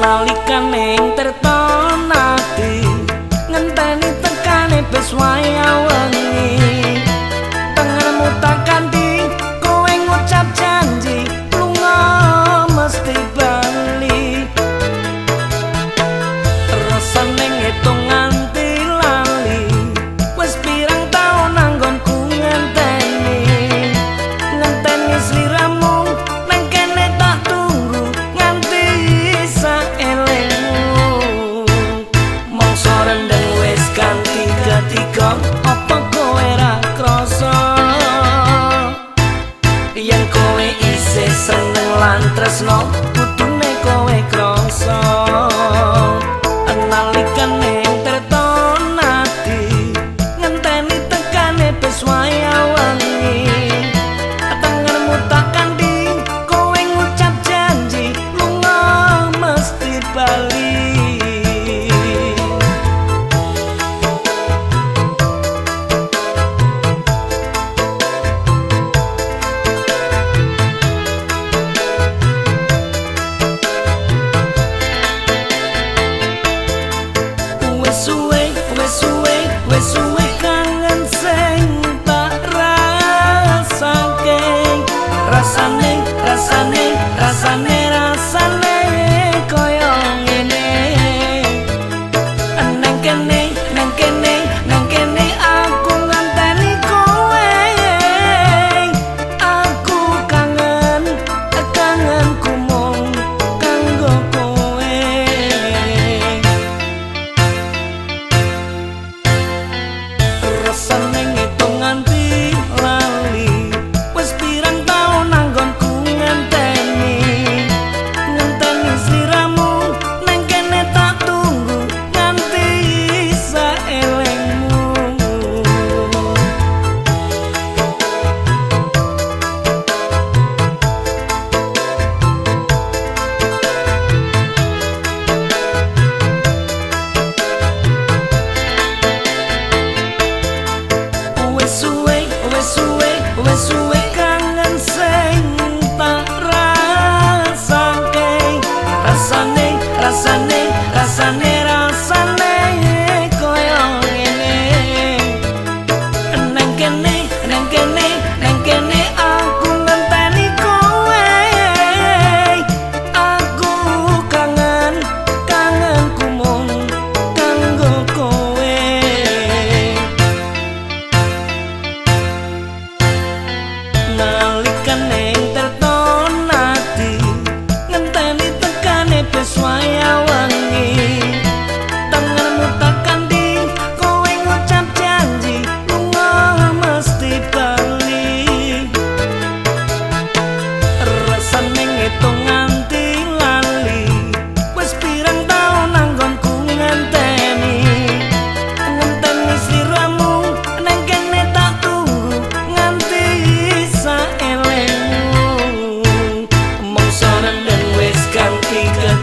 nalikane tertonati ngenteni tekane beswaya wangi outras não rasane rasane rasane rasane koyo ngene. Eneng kene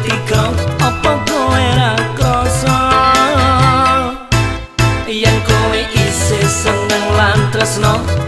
ganti kau apa kowe ra kroso yen kowe isih seneng lan tresno